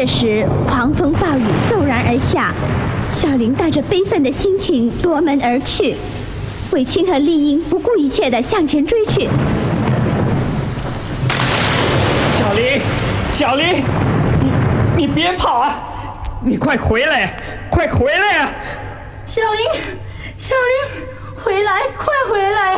这时狂风暴雨骤然而下小林带着悲愤的心情夺门而去卫青和丽英不顾一切的向前追去。小林小林你你别跑啊你快回来快回来啊。小林小林回来快回来